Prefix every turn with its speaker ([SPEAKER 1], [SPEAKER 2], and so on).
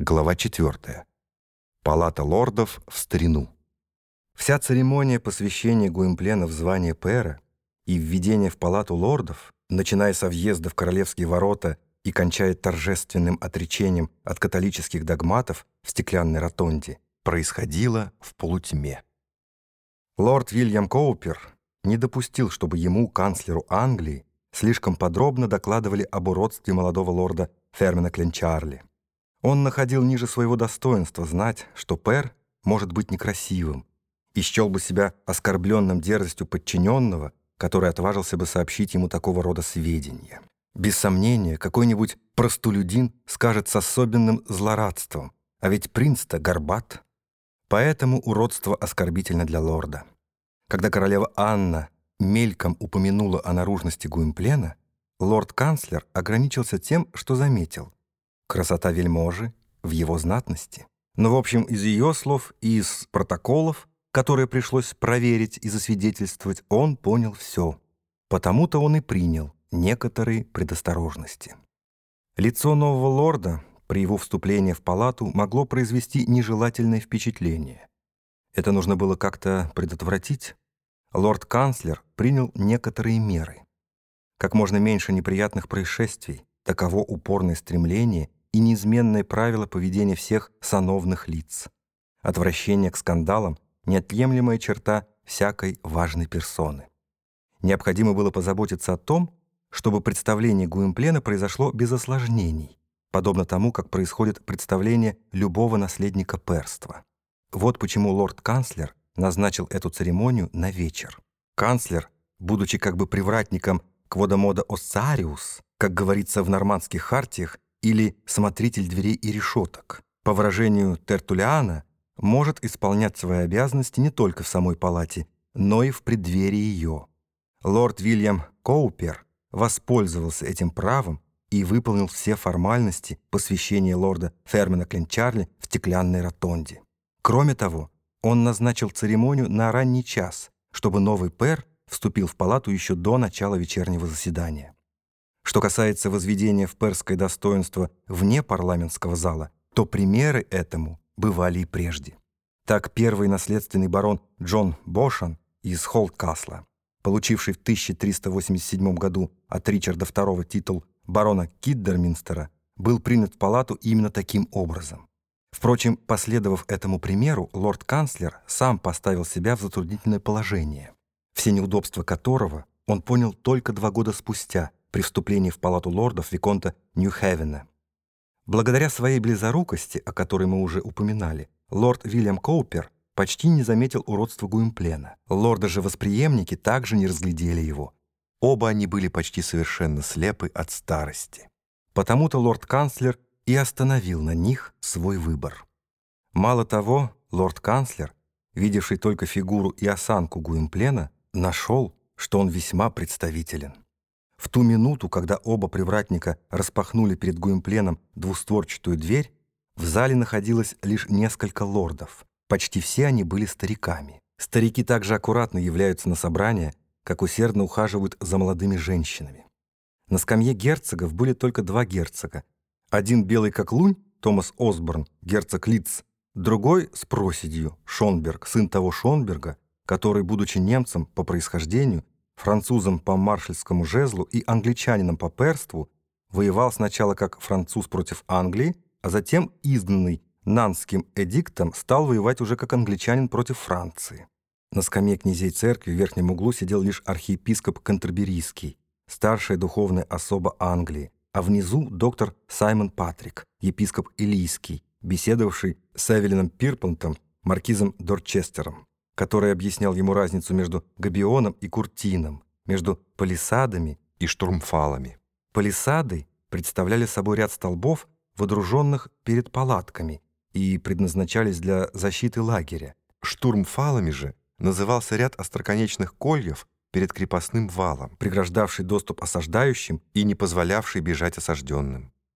[SPEAKER 1] Глава 4. Палата лордов в старину. Вся церемония посвящения Гуимплена в звание пэра и введения в палату лордов, начиная со въезда в королевские ворота и кончая торжественным отречением от католических догматов в стеклянной ротонде, происходила в полутьме. Лорд Вильям Коупер не допустил, чтобы ему, канцлеру Англии, слишком подробно докладывали об уродстве молодого лорда Фермина Кленчарли. Он находил ниже своего достоинства знать, что Пэр может быть некрасивым, и счел бы себя оскорбленным дерзостью подчиненного, который отважился бы сообщить ему такого рода сведения. Без сомнения, какой-нибудь простолюдин скажет с особенным злорадством, а ведь принц-то горбат. Поэтому уродство оскорбительно для лорда. Когда королева Анна мельком упомянула о наружности Гуимплена, лорд-канцлер ограничился тем, что заметил. Красота вельможи в его знатности. Но, в общем, из ее слов и из протоколов, которые пришлось проверить и засвидетельствовать, он понял все. Потому-то он и принял некоторые предосторожности. Лицо нового лорда при его вступлении в палату могло произвести нежелательное впечатление. Это нужно было как-то предотвратить. Лорд-канцлер принял некоторые меры. Как можно меньше неприятных происшествий, таково упорное стремление и неизменное правило поведения всех сановных лиц. Отвращение к скандалам — неотъемлемая черта всякой важной персоны. Необходимо было позаботиться о том, чтобы представление Гуимплена произошло без осложнений, подобно тому, как происходит представление любого наследника перства. Вот почему лорд-канцлер назначил эту церемонию на вечер. Канцлер, будучи как бы привратником Кводомода Оссариус, как говорится в нормандских хартиях, или смотритель дверей и решеток, по выражению Тертулиана, может исполнять свои обязанности не только в самой палате, но и в преддверии ее. Лорд Вильям Коупер воспользовался этим правом и выполнил все формальности посвящения лорда Фермена Кленчарли в стеклянной ротонде. Кроме того, он назначил церемонию на ранний час, чтобы новый пэр вступил в палату еще до начала вечернего заседания. Что касается возведения в перское достоинство вне парламентского зала, то примеры этому бывали и прежде. Так первый наследственный барон Джон Бошан из Холдкасла, получивший в 1387 году от Ричарда II титул барона Киддерминстера, был принят в палату именно таким образом. Впрочем, последовав этому примеру, лорд-канцлер сам поставил себя в затруднительное положение, все неудобства которого он понял только два года спустя, при вступлении в палату лордов Виконта Нью-Хевена. Благодаря своей близорукости, о которой мы уже упоминали, лорд Вильям Коупер почти не заметил уродства Гуимплена. Лорды же восприемники также не разглядели его. Оба они были почти совершенно слепы от старости. Потому-то лорд-канцлер и остановил на них свой выбор. Мало того, лорд-канцлер, видевший только фигуру и осанку Гуимплена, нашел, что он весьма представителен. В ту минуту, когда оба привратника распахнули перед Гуимпленом двустворчатую дверь, в зале находилось лишь несколько лордов. Почти все они были стариками. Старики также аккуратно являются на собрания, как усердно ухаживают за молодыми женщинами. На скамье герцогов были только два герцога. Один белый как лунь, Томас Осборн, герцог Литц, другой с проседью, Шонберг, сын того Шонберга, который, будучи немцем по происхождению, французом по маршальскому жезлу и англичанином по перству, воевал сначала как француз против Англии, а затем, изгнанный Нанским эдиктом, стал воевать уже как англичанин против Франции. На скамье князей церкви в верхнем углу сидел лишь архиепископ Кантерберийский, старшая духовная особа Англии, а внизу доктор Саймон Патрик, епископ Илийский, беседовавший с Эвелином Пирпонтом, маркизом Дорчестером который объяснял ему разницу между габионом и куртином, между палисадами и штурмфалами. Палисады представляли собой ряд столбов, водруженных перед палатками, и предназначались для защиты лагеря. Штурмфалами же назывался ряд остроконечных кольев перед крепостным валом, преграждавший доступ осаждающим и не позволявший бежать осажденным.